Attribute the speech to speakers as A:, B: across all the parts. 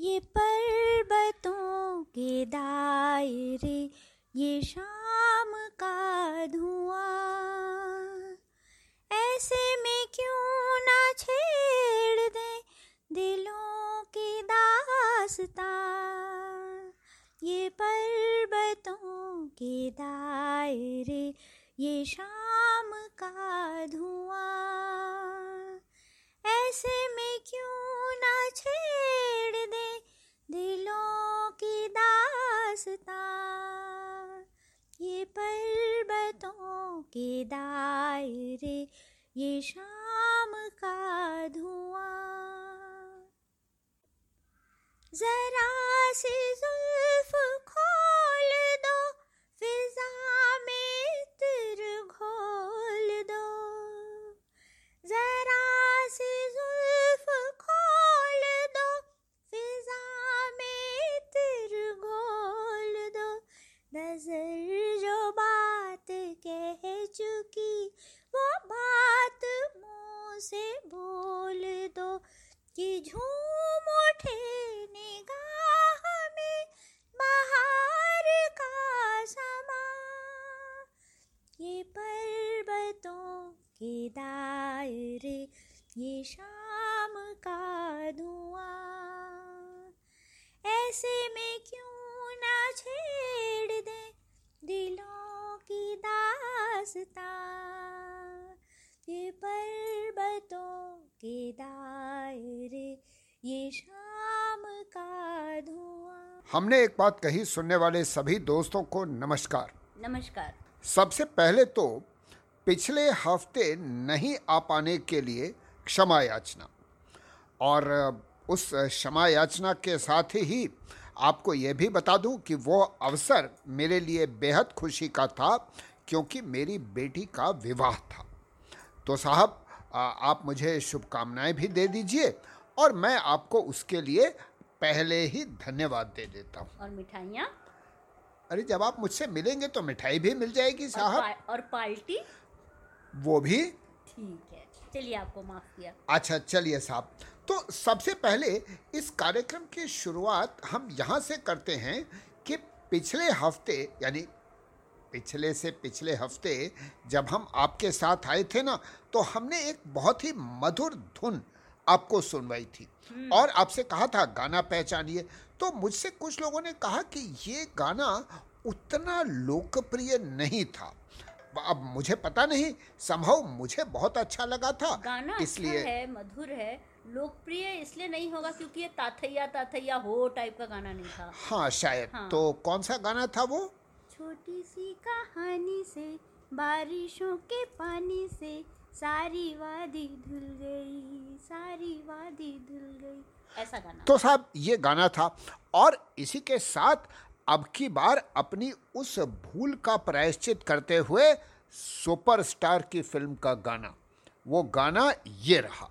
A: ये पर्वतों के दायरे ये शाम ये
B: हमने एक बात कही सुनने वाले सभी दोस्तों को नमस्कार।
A: नमस्कार।
B: सबसे पहले तो पिछले हफ़्ते नहीं आ पाने के लिए क्षमा याचना। और उस क्षमा याचना के साथ ही आपको ये भी बता दूँ कि वो अवसर मेरे लिए बेहद खुशी का था क्योंकि मेरी बेटी का विवाह था। तो साहब आप मुझे शुभकामनाएँ भी दे दीजिए और मैं आपको उसके लिए पहले ही धन्यवाद दे देता हूँ।
A: और मिठाइयाँ?
B: अरे जब आप मुझसे मिलेंगे तो मिठाई भी मिल जाएगी साहब।
A: और, पा, और पार्टी?
B: वो भी?
A: ठीक है। चलिए आपको माफ़ किया।
B: अच्छा चलिए साहब। तो सबसे पहले इस कार्यक्रम की शुरुआत हम यहाँ से करते हैं कि पिछले हफ़्ते यानी पिछले से पिछले हफ़्ते जब हम आपके साथ आए थे ना तो हमने एक बहुत ही मधुर धुन आपको सुनवाई थी। और आपसे कहा था गाना पहचानिए। तो मुझसे कुछ लोगों ने कहा कि ये गाना उतना लोकप्रिय नहीं था। अब मुझे पता नहीं संभव मुझे बहुत अच्छा लगा था।
A: गाना
B: इसलिए
A: अच्छा है मधुर है लोकप्रिय इसलिए नहीं होगा क्योंकि ये ताथैया ताथैया हो टाइप का गाना नहीं था।
B: हाँ शायद।
A: हाँ।
B: तो कौन सा गाना था वो?
A: छोटी सी कहानी से बारिशों के पानी से सारी वादी धुल गई, सारी वादी धुल गई। ऐसा गाना।
B: तो साहब, ये गाना था और इसी के साथ अब की बार अपनी उस भूल का प्रायश्चित करते हुए सुपरस्टार की फ़िल्म का गाना। वो गाना ये रहा।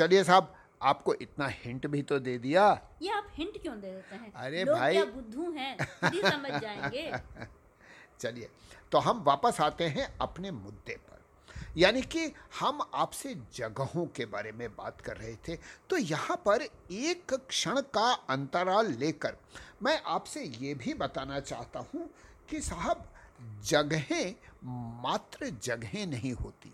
B: चलिए साहब आपको इतना हिंट भी तो दे दिया।
A: ये आप हिंट क्यों दे देते हैं?
B: अरे
A: लोग
B: भाई।
A: क्या बुद्धू हैं समझ जाएँगे।
B: चलिए तो हम वापस आते हैं अपने मुद्दे पर। यानी कि हम आपसे जगहों के बारे में बात कर रहे थे तो यहाँ पर एक क्षण का अंतराल लेकर मैं आपसे ये भी बताना चाहता हूँ कि साहब जगहें मात्र जगहें नहीं होती।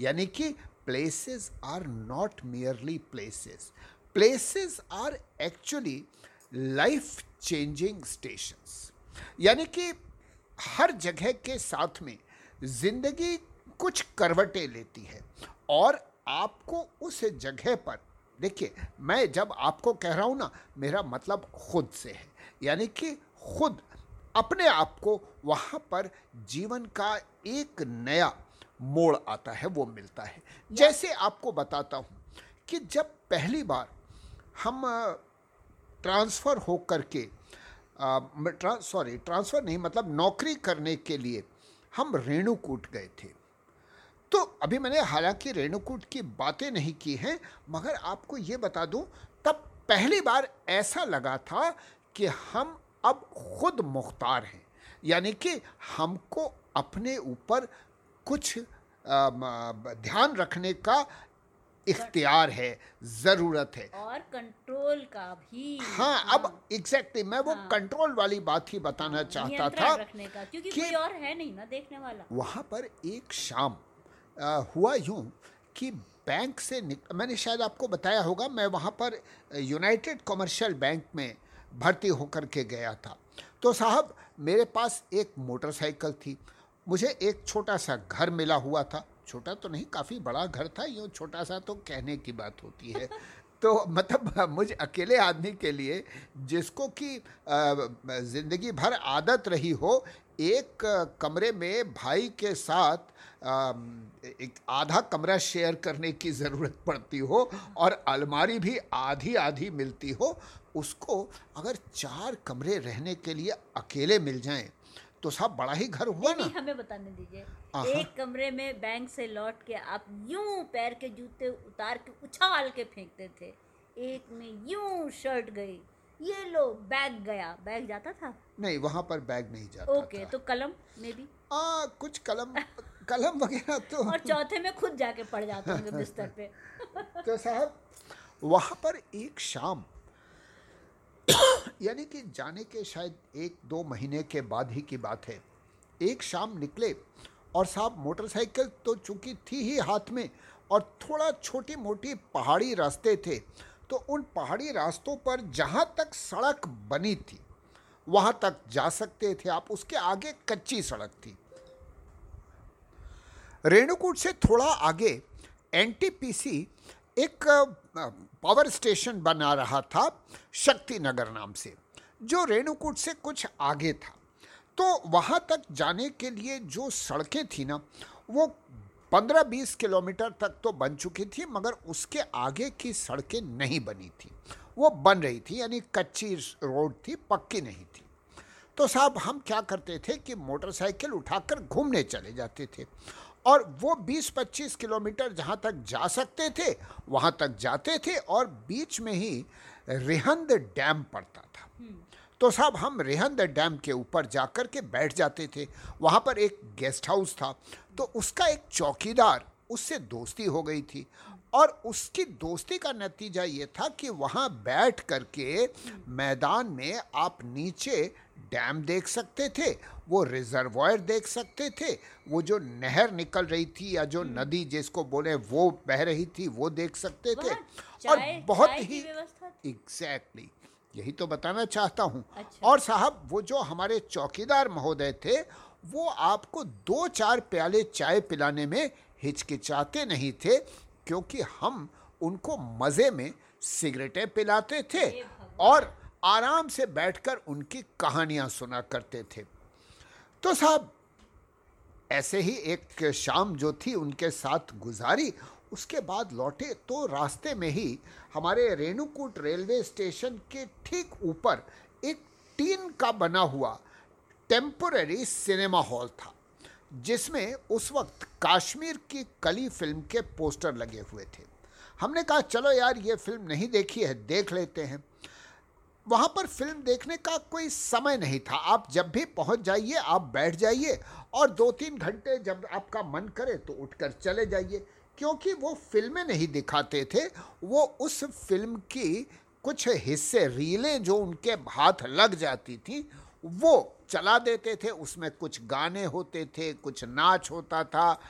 B: यानी कि places are not merely places places are actually life changing stations यानी कि हर जगह के साथ में ज़िंदगी कुछ करवटें लेती है और आपको उस जगह पर, देखिए, मैं जब आपको कह रहा हूँ ना, मेरा मतलब खुद से है। यानी कि खुद अपने आप को वहाँ पर जीवन का एक नया मोड़ आता है वो मिलता है। जैसे आपको बताता हूँ कि जब पहली बार हम ट्रांसफ़र हो करके सॉरी ट्रांसफ़र नहीं मतलब नौकरी करने के लिए हम रेणुकूट गए थे। तो अभी मैंने हालाँकि रेणुकूट की बातें नहीं की हैं मगर आपको ये बता दूँ तब पहली बार ऐसा लगा था कि हम अब खुद मुख्तार हैं। यानी कि हमको अपने ऊपर कुछ ध्यान रखने का इख्तियार है ज़रूरत है।
A: और कंट्रोल का भी।
B: हाँ, हाँ। अब एग्जैक्टली मैं वो हाँ, कंट्रोल वाली बात ही बताना हाँ, चाहता था
A: रखने का क्योंकि कि कोई और है नहीं ना देखने वाला।
B: वहाँ पर एक शाम आ, हुआ यूँ कि बैंक से निक मैंने शायद आपको बताया होगा मैं वहाँ पर यूनाइटेड कमर्शियल बैंक में भर्ती होकर के गया था। तो साहब मेरे पास एक मोटरसाइकिल थी। मुझे एक छोटा सा घर मिला हुआ था। छोटा तो नहीं काफ़ी बड़ा घर था। यूँ छोटा सा तो कहने की बात होती है। तो मतलब मुझे अकेले आदमी के लिए जिसको कि ज़िंदगी भर आदत रही हो एक कमरे में भाई के साथ एक आधा कमरा शेयर करने की ज़रूरत पड़ती हो और अलमारी भी आधी आधी मिलती हो उसको अगर चार कमरे रहने के लिए अकेले मिल जाएँ तो साहब बड़ा ही घर हुआ
A: ना। हमें बताने दीजिए। एक कमरे में बैंक से लौट के आप यूँ पैर के जूते उतार के उछाल के फेंकते थे। एक में यूँ शर्ट गई ये लो बैग गया। बैग जाता था?
B: नहीं वहाँ पर बैग नहीं जाता
A: ओके तो कलम में भी
B: आ, कुछ कलम कलम वगैरह तो
A: और चौथे में खुद जाके पड़ जाते होंगे बिस्तर पे।
B: तो साहब वहाँ पर एक शाम यानी कि जाने के शायद एक दो महीने के बाद ही की बात है। एक शाम निकले और साहब मोटरसाइकिल तो चूँकि थी ही हाथ में और थोड़ा छोटी मोटी पहाड़ी रास्ते थे तो उन पहाड़ी रास्तों पर जहाँ तक सड़क बनी थी, वहाँ तक जा सकते थे आप। उसके आगे कच्ची सड़क थी। रेणुकूट से थोड़ा आगे एनटीपीसी एक पावर स्टेशन बना रहा था शक्ति नगर नाम से, जो रेणुकूट से कुछ आगे था। तो वहाँ तक जाने के लिए जो सड़कें थी ना, वो पंद्रह बीस किलोमीटर तक तो बन चुकी थी, मगर उसके आगे की सड़कें नहीं बनी थी। वो बन रही थी, यानी कच्ची रोड थी, पक्की नहीं थी। तो साहब, हम क्या करते थे कि मोटरसाइकिल उठाकर घूमने चले जाते थे। और वो 20-25 किलोमीटर जहाँ तक जा सकते थे वहाँ तक जाते थे और बीच में ही रेहंद डैम पड़ता था। तो साहब हम रेहंद डैम के ऊपर जा कर के बैठ जाते थे। वहाँ पर एक गेस्ट हाउस था। तो उसका एक चौकीदार उससे दोस्ती हो गई थी। और उसकी दोस्ती का नतीजा ये था कि वहाँ बैठ करके मैदान में आप नीचे डैम देख सकते थे वो रिजर्वायर देख सकते थे वो जो नहर निकल रही थी या जो हम्म। नदी जिसको बोले वो बह रही थी वो देख सकते थे
A: और बहुत ही
B: एग्जैक्टली exactly, यही तो बताना चाहता हूँ अच्छा। और साहब वो जो हमारे चौकीदार महोदय थे वो आपको दो चार प्याले चाय पिलाने में हिचकिचाते नहीं थे क्योंकि हम उनको मज़े में सिगरेटें पिलाते थे और आराम से बैठकर उनकी कहानियाँ सुना करते थे। तो साहब ऐसे ही एक शाम जो थी उनके साथ गुजारी उसके बाद लौटे तो रास्ते में ही हमारे रेणुकूट रेलवे स्टेशन के ठीक ऊपर एक टीन का बना हुआ टेम्पोररी सिनेमा हॉल था। जिसमें उस वक्त कश्मीर की कली फ़िल्म के पोस्टर लगे हुए थे। हमने कहा, चलो यार, ये फ़िल्म नहीं देखी है, देख लेते हैं। वहाँ पर फ़िल्म देखने का कोई समय नहीं था। आप जब भी पहुँच जाइए, आप बैठ जाइए और दो तीन घंटे जब आपका मन करे तो उठकर चले जाइए। क्योंकि वो फ़िल्में नहीं दिखाते थे, वो उस फ़िल्म की कुछ हिस्से, रीलें जो उनके हाथ लग जाती थी, वो चला देते थे उसमें कुछ गाने होते थे कुछ नाच होता था।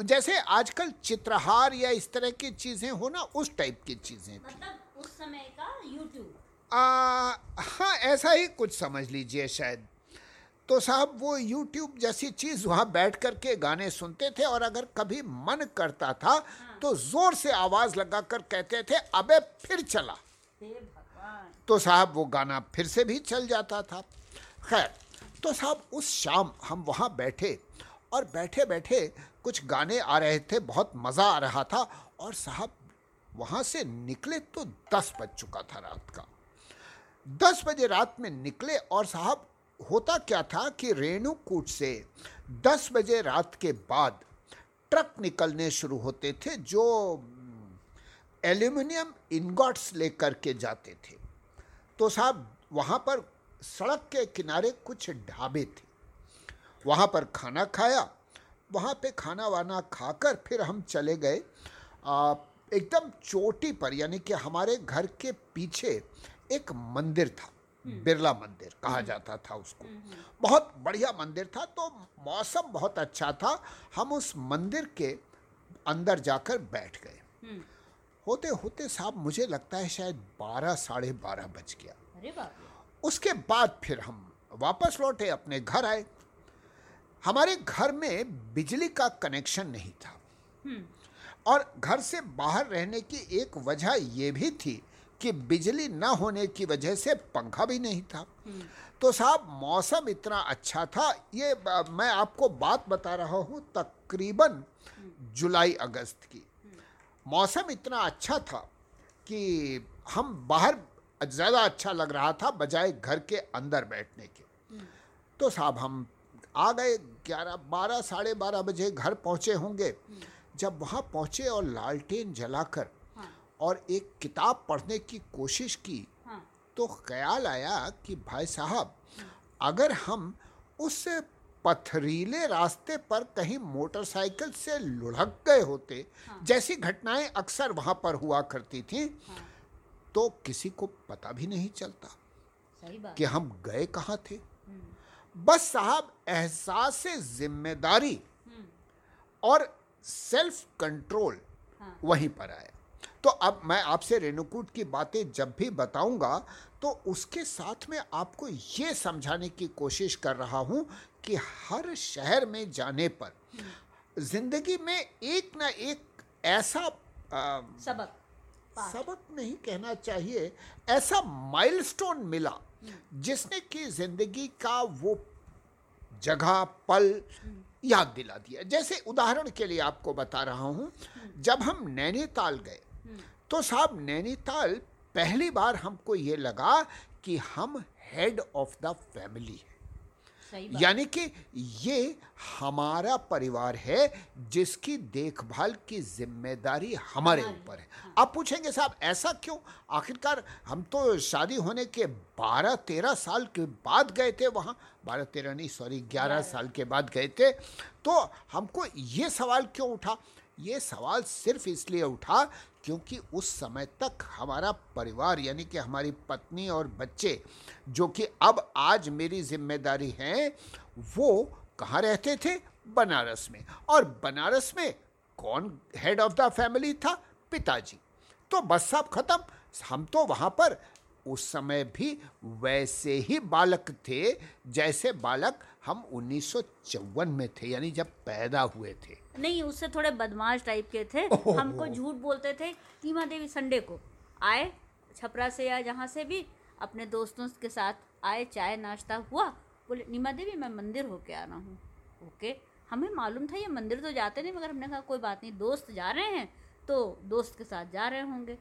B: जैसे आजकल चित्रहार या इस तरह की चीज़ें हो ना उस टाइप की चीज़ें थी।
A: मतलब उस समय का यूट्यूब
B: हाँ ऐसा ही कुछ समझ लीजिए शायद। तो साहब वो यूट्यूब जैसी चीज़ वहाँ बैठ कर के गाने सुनते थे और अगर कभी मन करता था हाँ। तो ज़ोर से आवाज़ लगा कर कहते थे अबे फिर चला। तो साहब वो गाना फिर से भी चल जाता था। खैर तो साहब, उस शाम हम वहाँ बैठे और बैठे बैठे कुछ गाने आ रहे थे, बहुत मज़ा आ रहा था और साहब, वहाँ से निकले तो दस बज चुका था रात का। दस बजे रात में निकले और साहब, होता क्या था कि रेणुकूट से दस बजे रात के बाद ट्रक निकलने शुरू होते थे जो, एल्यूमिनियम इनगॉट्स लेकर के जाते थे। तो साहब, वहाँ पर सड़क के किनारे कुछ ढाबे थे। वहाँ पर खाना खाया वहाँ पे खाना वाना खाकर फिर हम चले गए। एकदम चोटी पर यानी कि हमारे घर के पीछे एक मंदिर था हम्म। बिरला मंदिर कहा हम्म। जाता था उसको। हम्म, बहुत बढ़िया मंदिर था तो मौसम बहुत अच्छा था। हम उस मंदिर के अंदर जाकर बैठ गए। होते होते साहब मुझे लगता है शायद बारह साढ़े बारह बज गया। अरे उसके बाद फिर हम वापस लौटे अपने घर आए। हमारे घर में बिजली का कनेक्शन नहीं था। और घर से बाहर रहने की एक वजह यह भी थी कि बिजली न होने की वजह से पंखा भी नहीं था। तो साहब मौसम इतना अच्छा था ये मैं आपको बात बता रहा हूँ तकरीबन जुलाई अगस्त की। मौसम इतना अच्छा था कि हम बाहर ज़्यादा अच्छा लग रहा था बजाय घर के अंदर बैठने के तो साहब हम आ गए ग्यारह बारह साढ़े बारह बजे घर पहुँचे होंगे जब वहाँ पहुँचे और लालटेन जलाकर और एक किताब पढ़ने की कोशिश की हाँ। तो ख्याल आया कि भाई साहब अगर हम उस पथरीले रास्ते पर कहीं मोटरसाइकिल से लुढ़क गए होते हाँ। जैसी घटनाएँ अक्सर वहाँ पर हुआ करती थी हाँ। तो किसी को पता भी नहीं चलता कि हम गए कहाँ थे हम्म। बस साहब एहसास ज़िम्मेदारी हम्म। और सेल्फ कंट्रोल हाँ। वहीं पर आया तो अब मैं आपसे रेणुकूट की बातें जब भी बताऊँगा तो उसके साथ में आपको ये समझाने की कोशिश कर रहा हूँ कि हर शहर में जाने पर ज़िंदगी में एक ना एक ऐसा आ,
A: सबक
B: सबक नहीं कहना चाहिए, ऐसा माइलस्टोन मिला जिसने कि ज़िंदगी का वो जगह, पल याद दिला दिया। जैसे उदाहरण के लिए आपको बता रहा हूँ, जब हम नैनीताल गए तो साहब नैनीताल पहली बार हमको ये लगा कि हम हेड ऑफ़ द फैमिली है। यानी कि ये हमारा परिवार है जिसकी देखभाल की ज़िम्मेदारी हमारे ऊपर है। हाँ। आप पूछेंगे साहब ऐसा क्यों? आखिरकार हम तो शादी होने के 12 13 साल के बाद गए थे वहाँ। 12 13 नहीं सॉरी 11 साल के बाद गए थे। तो हमको ये सवाल क्यों उठा? ये सवाल सिर्फ़ इसलिए उठा क्योंकि उस समय तक हमारा परिवार, यानी कि हमारी पत्नी और बच्चे, जो कि अब आज मेरी ज़िम्मेदारी है, वो कहाँ रहते थे? बनारस में। और बनारस में कौन हेड ऑफ़ द फैमिली था? पिताजी। तो बस साहब ख़त्म। हम तो वहाँ पर उस समय भी वैसे ही बालक थे, जैसे बालक हम उन्नीस सौ चौवन में थे यानी जब पैदा हुए थे।
A: नहीं उससे थोड़े बदमाश टाइप के थे। हमको झूठ बोलते थे टीमा देवी संडे को आए छपरा से या जहाँ से भी अपने दोस्तों के साथ आए चाय नाश्ता हुआ। बोले नीमा देवी मैं मंदिर होके आ रहा हूँ। ओके हमें मालूम था ये मंदिर तो जाते नहीं मगर हमने कहा कोई बात नहीं दोस्त जा रहे हैं तो दोस्त के साथ जा रहे होंगे।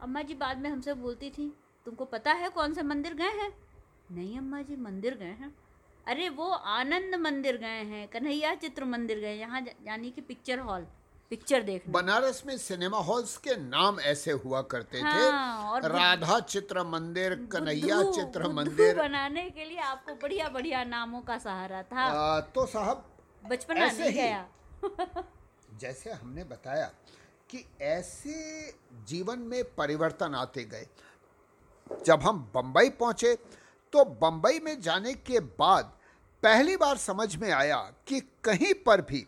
A: अम्मा जी बाद में हमसे बोलती थी तुमको पता है कौन से मंदिर गए हैं? नहीं अम्मा जी मंदिर गए हैं। अरे वो आनंद मंदिर गए हैं कन्हैया चित्र मंदिर गए यहाँ यानी कि पिक्चर हॉल पिक्चर देख
B: बनारस में सिनेमा हॉल्स के नाम ऐसे हुआ करते हाँ, थे और राधा चित्र मंदिर कन्हैया चित्र मंदिर।
A: बनाने के लिए आपको बढ़िया बढ़िया नामों का सहारा था।
B: आ, तो साहब
A: बचपन नहीं गया।
B: जैसे हमने बताया कि ऐसे जीवन में परिवर्तन आते गए। जब हम बंबई पहुँचे तो बंबई में जाने के बाद पहली बार समझ में आया कि कहीं पर भी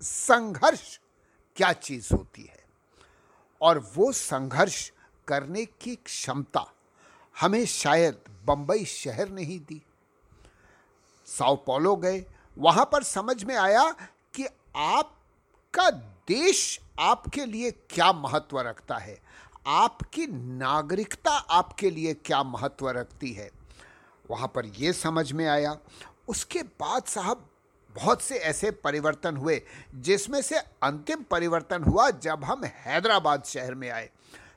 B: संघर्ष क्या चीज़ होती है। और वो संघर्ष करने की क्षमता हमें शायद बंबई शहर नहीं दी। साओ पोलो गए, वहाँ पर समझ में आया कि आपका देश आपके लिए क्या महत्व रखता है आपकी नागरिकता आपके लिए क्या महत्व रखती है? वहाँ पर ये समझ में आया। उसके बाद साहब, बहुत से ऐसे परिवर्तन हुए, जिसमें से अंतिम परिवर्तन हुआ जब हम हैदराबाद शहर में आए।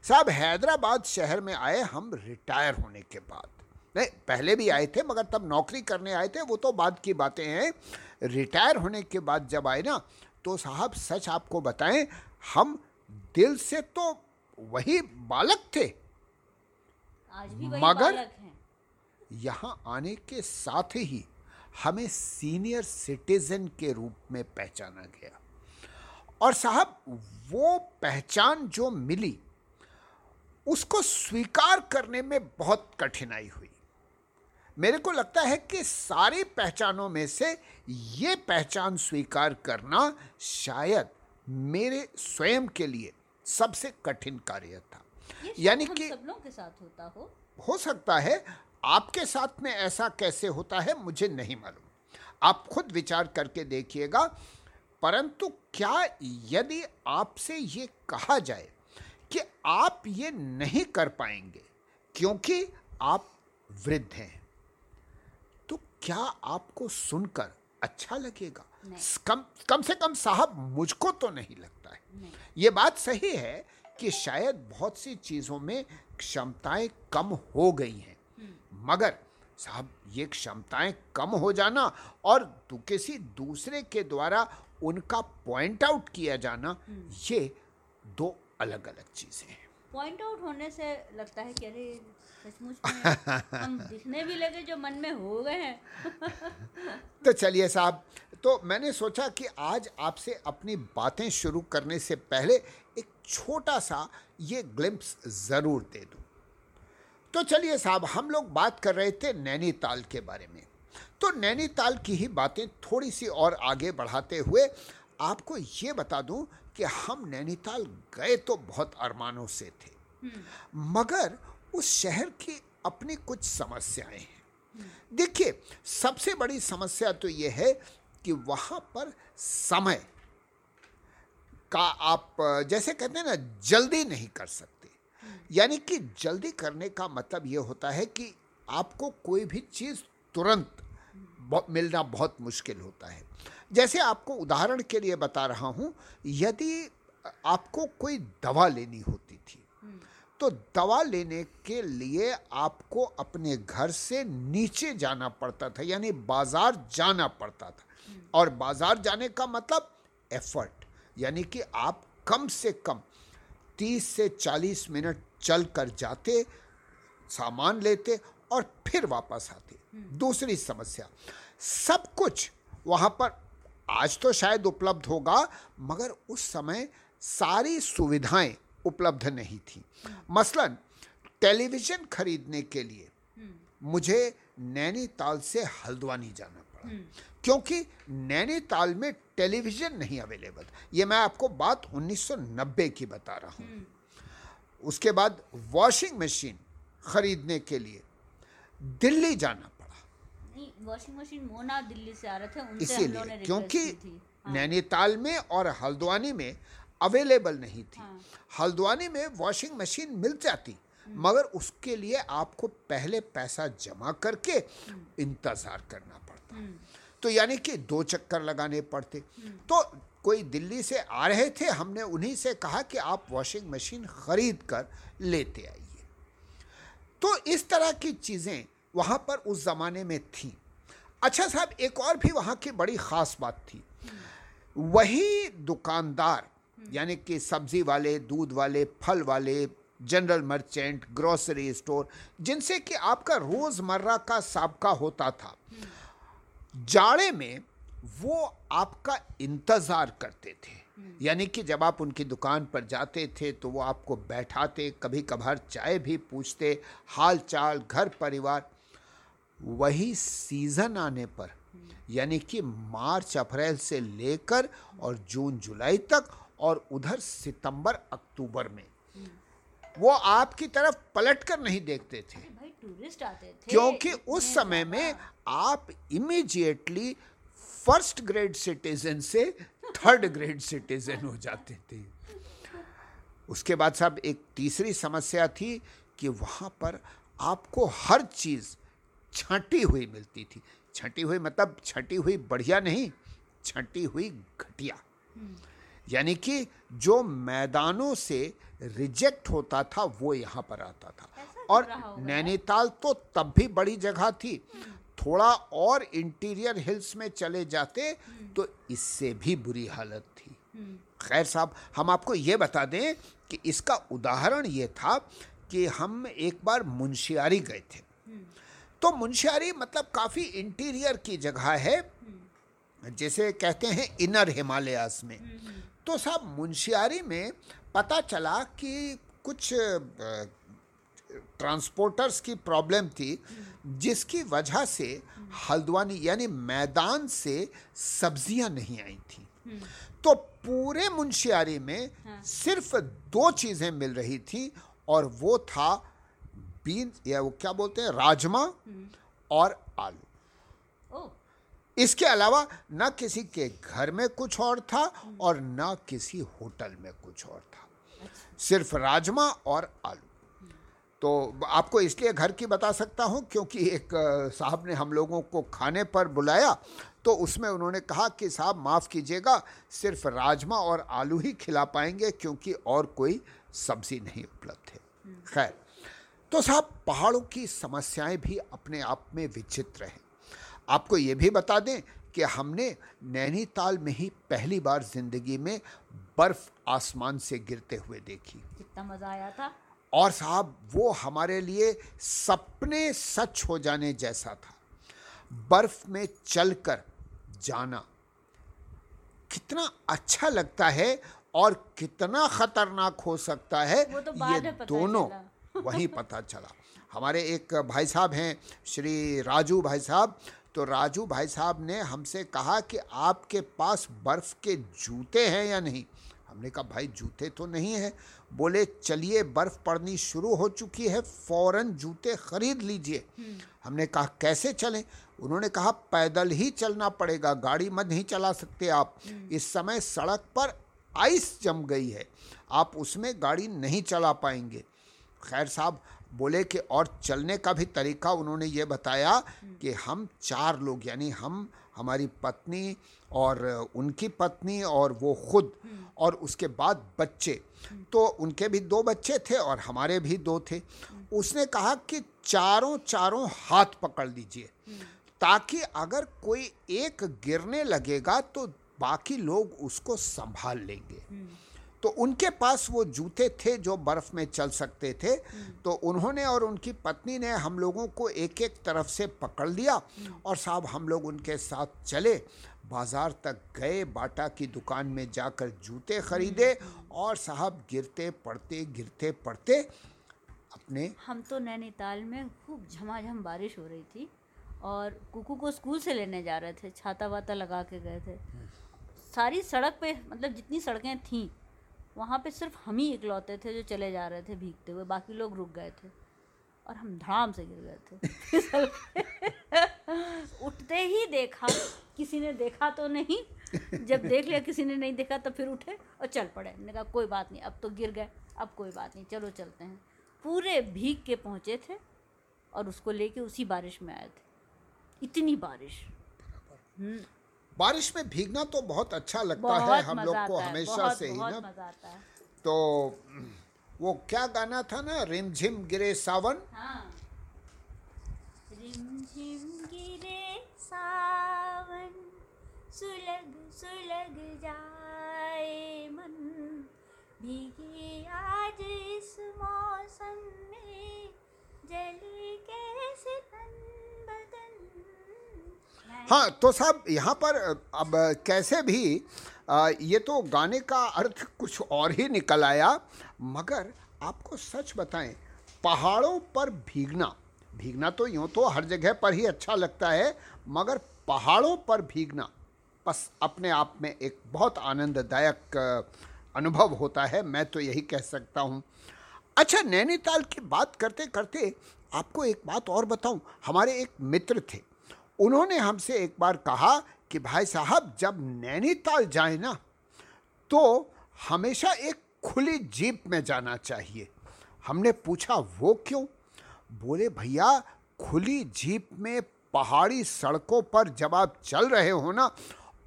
B: साहब, हैदराबाद शहर में आए हम रिटायर होने के बाद। नहीं, पहले भी आए थे, मगर तब नौकरी करने आए थे। वो तो बाद की बातें हैं। रिटायर होने के बाद जब आए ना तो साहब, सच आपको बताएँ, हम दिल से तो वही बालक थे।
A: आज भी वही
B: मगर-
A: बालक हैं।
B: यहाँ आने के साथ ही हमें सीनियर सिटीजन के रूप में पहचाना गया। और साहब वो पहचान जो मिली उसको स्वीकार करने में बहुत कठिनाई हुई। मेरे को लगता है कि सारी पहचानों में से ये पहचान स्वीकार करना शायद मेरे स्वयं के लिए सबसे कठिन कार्य था। यानी कि
A: सब लोगों के साथ होता हो।
B: हो सकता है आपके साथ में ऐसा कैसे होता है मुझे नहीं मालूम। आप खुद विचार करके देखिएगा परंतु क्या यदि आपसे ये कहा जाए कि आप ये नहीं कर पाएँगे क्योंकि आप वृद्ध हैं तो क्या आपको सुनकर अच्छा लगेगा। कम कम से कम साहब मुझको तो नहीं लगता है। ये बात सही है कि शायद बहुत सी चीज़ों में क्षमताएँ कम हो गई हैं। मगर साहब ये क्षमताएँ कम हो जाना और किसी दूसरे के द्वारा उनका पॉइंट आउट किया जाना ये दो अलग अलग चीज़ें हैं।
A: पॉइंट आउट होने से लगता है कि अरे सचमुच हम दिखने भी लगे जो मन में हो गए हैं।
B: तो चलिए साहब तो मैंने सोचा कि आज आपसे अपनी बातें शुरू करने से पहले एक छोटा सा ये ग्लिम्प्स ज़रूर दे दूँ। तो चलिए साहब हम लोग बात कर रहे थे नैनीताल के बारे में। तो नैनीताल की ही बातें थोड़ी सी और आगे बढ़ाते हुए आपको ये बता दूँ कि हम नैनीताल गए तो बहुत अरमानों से थे। मगर उस शहर की अपनी कुछ समस्याएँ हैं। देखिए सबसे बड़ी समस्या तो ये है कि वहाँ पर समय का आप, जैसे कहते हैं ना, जल्दी नहीं कर सकते। यानी कि जल्दी करने का मतलब ये होता है कि आपको कोई भी चीज़ तुरंत मिलना बहुत मुश्किल होता है। जैसे आपको उदाहरण के लिए बता रहा हूँ, यदि आपको कोई दवा लेनी होती थी तो दवा लेने के लिए आपको अपने घर से नीचे जाना पड़ता था, यानी बाज़ार जाना पड़ता था। और बाज़ार जाने का मतलब एफर्ट यानी कि आप कम से कम 30 से 40 मिनट चल कर जाते सामान लेते और फिर वापस आते। दूसरी समस्या सब कुछ वहाँ पर आज तो शायद उपलब्ध होगा मगर उस समय सारी सुविधाएँ उपलब्ध नहीं थी। मसलन टेलीविज़न खरीदने के लिए मुझे नैनीताल से हल्द्वानी जाना पड़ा। क्योंकि नैनीताल में टेलीविज़न नहीं अवेलेबल। ये मैं आपको बात 1990 की बता रहा हूँ। उसके बाद वॉशिंग मशीन खरीदने के लिए दिल्ली जाना पड़ा।
A: नहीं वॉशिंग मशीन मोना दिल्ली से आ रहे थे
B: इसीलिए क्योंकि
A: हाँ,
B: नैनीताल में और हल्द्वानी में अवेलेबल नहीं थी।
A: हाँ।
B: हल्द्वानी में वॉशिंग मशीन मिल जाती मगर उसके लिए आपको पहले पैसा जमा करके इंतज़ार करना तो यानी कि दो चक्कर लगाने पड़ते। तो कोई दिल्ली से आ रहे थे हमने उन्हीं से कहा कि आप वॉशिंग मशीन खरीद कर लेते आइए। तो इस तरह की चीज़ें वहाँ पर उस ज़माने में थी। अच्छा साहब एक और भी वहाँ की बड़ी ख़ास बात थी। वही दुकानदार यानी कि सब्ज़ी वाले दूध वाले फल वाले जनरल मर्चेंट ग्रोसरी स्टोर जिनसे कि आपका रोज़मर्रा का सबका होता था। जाड़े में वो आपका इंतज़ार करते थे। यानी कि जब आप उनकी दुकान पर जाते थे तो वो आपको बैठाते कभी कभार चाय भी पूछते हाल चाल घर परिवार। वही सीज़न आने पर, यानी कि मार्च, अप्रैल से लेकर और जून, जुलाई तक और उधर सितंबर, अक्टूबर में, वो आपकी तरफ़ पलट कर नहीं देखते थे।
A: टूरिस्ट आते थे।
B: क्योंकि उस समय में आप इमीजिएटली फ़र्स्ट ग्रेड सिटीजन से थर्ड ग्रेड सिटीजन हो जाते थे। उसके बाद साहब एक तीसरी समस्या थी कि वहाँ पर आपको हर चीज़ छटी हुई मिलती थी। छटी हुई मतलब छटी हुई बढ़िया नहीं छटी हुई घटिया। यानी कि जो मैदानों से रिजेक्ट होता था वो यहाँ पर आता था। और नैनीताल तो तब भी बड़ी जगह थी। थोड़ा और इंटीरियर हिल्स में चले जाते तो इससे भी बुरी हालत थी। खैर साहब हम आपको ये बता दें कि इसका उदाहरण ये था कि हम एक बार मुंशियारी गए थे। तो मुंशियारी मतलब काफ़ी इंटीरियर की जगह है जैसे कहते हैं इनर हिमालयास में। तो साहब मुंशियारी में पता चला कि कुछ ट्रांसपोर्टर्स की प्रॉब्लम थी जिसकी वजह से हल्द्वानी यानी मैदान से सब्ज़ियाँ नहीं आई थी तो पूरे मुंशियारी में हाँ। सिर्फ़ दो चीज़ें मिल रही थी और वो था बीन या वो क्या बोलते हैं राजमा हम्म। और आलू इसके अलावा ना किसी के घर में कुछ और था हम्म। और न किसी होटल में कुछ और था अच्छा। सिर्फ़ राजमा और आलू तो आपको इसलिए घर की बता सकता हूँ क्योंकि एक साहब ने हम लोगों को खाने पर बुलाया तो उसमें उन्होंने कहा कि साहब माफ़ कीजिएगा सिर्फ़ राजमा और आलू ही खिला पाएँगे क्योंकि और कोई सब्ज़ी नहीं उपलब्ध है। खैर तो साहब पहाड़ों की समस्याएँ भी अपने आप में विचित्र हैं। आपको ये भी बता दें कि हमने नैनीताल में ही पहली बार ज़िंदगी में बर्फ़ आसमान से गिरते हुए देखी।
A: कितना मज़ा आया था।
B: और साहब वो हमारे लिए सपने सच हो जाने जैसा था। बर्फ़ में चलकर जाना कितना अच्छा लगता है और कितना खतरनाक हो सकता है
A: तो ये
B: दोनों वही पता चला। हमारे एक भाई साहब हैं श्री राजू भाई साहब। तो राजू भाई साहब ने हमसे कहा कि आपके पास बर्फ़ के जूते हैं या नहीं? हमने कहा भाई जूते तो नहीं है बोले चलिए बर्फ़ पड़नी शुरू हो चुकी है फ़ौरन जूते खरीद लीजिए हम्म। हमने कहा कैसे चलें उन्होंने कहा पैदल ही चलना पड़ेगा गाड़ी मत नहीं चला सकते आप हम्म। इस समय सड़क पर आइस जम गई है आप उसमें गाड़ी नहीं चला पाएँगे खैर साहब बोले कि और चलने का भी तरीका उन्होंने ये बताया हम्म। कि हम चार लोग यानी हम हमारी पत्नी और उनकी पत्नी और वो खुद। और उसके बाद बच्चे। तो उनके भी दो बच्चे थे और हमारे भी दो थे। उसने कहा कि चारों चारों हाथ पकड़ लीजिए। ताकि अगर कोई एक गिरने लगेगा तो बाकी लोग उसको संभाल लेंगे। तो उनके पास वो जूते थे जो बर्फ़ में चल सकते थे। तो उन्होंने और उनकी पत्नी ने हम लोगों को एक एक तरफ़ से पकड़ लिया और साहब हम लोग उनके साथ चले। बाज़ार तक गए बाटा की दुकान में जाकर जूते ख़रीदे और साहब गिरते पड़ते गिरते पड़ते अपने
A: हम तो नैनीताल में खूब झमाझम बारिश हो रही थी और कुकू को स्कूल से लेने जा रहे थे छाता वाता लगा के गए थे। सारी सड़क पे मतलब जितनी सड़कें थीं वहाँ पे सिर्फ़ हम ही इकलौते थे जो चले जा रहे थे भीगते हुए बाकी लोग रुक गए थे और हम धाम से गिर गए थे। उठते ही देखा। किसी ने देखा तो नहीं। जब देख लिया किसी ने नहीं देखा तो फिर उठे और चल पड़े। मैंने कहा कोई बात नहीं अब तो गिर गए अब कोई बात नहीं चलो चलते हैं। पूरे भीग के पहुँचे थे और उसको लेके उसी बारिश में आए थे। इतनी बारिश।
B: हम्म। बारिश में भीगना तो बहुत अच्छा लगता बहुत है हम लोग को हमेशा से ही ना। तो वो क्या गाना था ना? रिमझिम गिरे सावन। हाँ।
A: रिमझिम गिरे सावन सुलग सुलग जाए मन। भीगे आज इस मौसम में जली कैसे तन बदन।
B: हाँ तो साहब यहाँ पर अब कैसे भी आ, ये तो गाने का अर्थ कुछ और ही निकल आया मगर आपको सच बताएँ पहाड़ों पर भीगना भीगना तो यूँ तो हर जगह पर ही अच्छा लगता है मगर पहाड़ों पर भीगना बस अपने आप में एक बहुत आनंददायक अनुभव होता है, मैं तो यही कह सकता हूँ। अच्छा नैनीताल की बात करते करते आपको एक बात और बताऊँ। हमारे एक मित्र थे। उन्होंने हमसे एक बार कहा कि, भाई साहब, जब नैनीताल जाए ना तो हमेशा एक खुली जीप में जाना चाहिए। हमने पूछा, वो क्यों? बोले, भैया, खुली जीप में पहाड़ी सड़कों पर जब आप चल रहे हो ना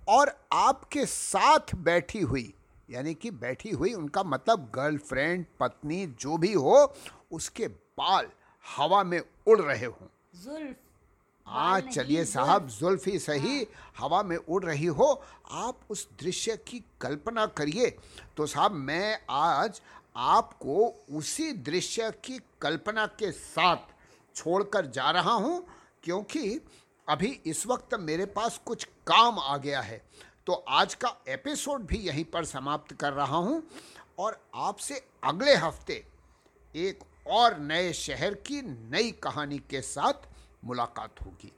B: और आपके साथ बैठी हुई यानी कि बैठी हुई उनका मतलब गर्लफ्रेंड पत्नी जो भी हो उसके बाल हवा में उड़ रहे हों।
A: जुल्फ।
B: हाँ चलिए साहब जुल्फ ही सही
A: हाँ।
B: हवा में उड़ रही हो आप उस दृश्य की कल्पना करिए। तो साहब मैं आज आपको उसी दृश्य की कल्पना के साथ छोड़कर जा रहा हूँ क्योंकि अभी इस वक्त मेरे पास कुछ काम आ गया है। तो आज का एपिसोड भी यहीं पर समाप्त कर रहा हूँ और आपसे अगले हफ़्ते एक और नए शहर की नई कहानी के साथ मुलाकात होगी।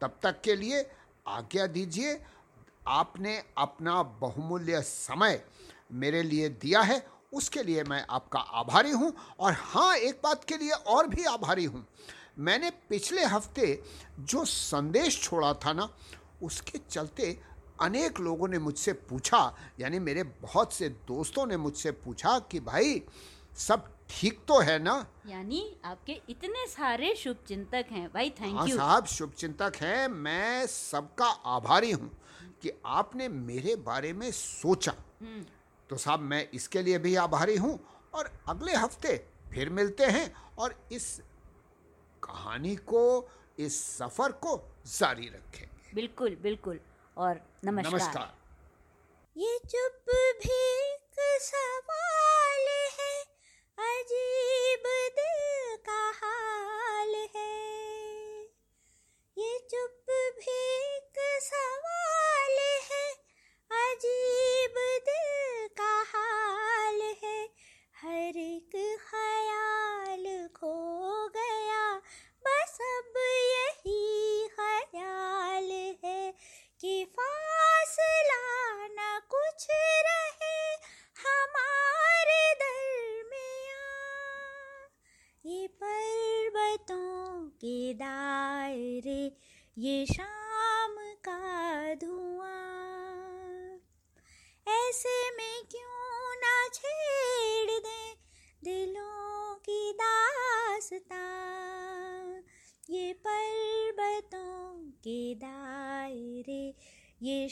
B: तब तक के लिए आज्ञा दीजिए, आपने अपना बहुमूल्य समय मेरे लिए दिया है, उसके लिए मैं आपका आभारी हूँ और हाँ एक बात के लिए और भी आभारी हूँ। मैंने पिछले हफ़्ते जो संदेश छोड़ा था ना उसके चलते अनेक लोगों ने मुझसे पूछा यानी मेरे बहुत से दोस्तों ने मुझसे पूछा कि भाई सब ठीक तो है ना?
A: यानी आपके इतने सारे शुभ चिंतक हैं। भाई थैंक
B: हाँ
A: यू
B: साहब शुभ चिंतक हैं। मैं सबका आभारी हूँ कि आपने मेरे बारे में सोचा।
A: हम्म,
B: तो साहब मैं इसके लिए भी आभारी हूँ और अगले हफ़्ते फिर मिलते हैं और इस कहानी को इस सफ़र को जारी रखेंगे।
A: बिल्कुल बिल्कुल। और नमस्कार,
B: नमस्कार।
A: ये चुप भी सवाल है अजीब दिल का हाल है। ये चुप भी सवाल ये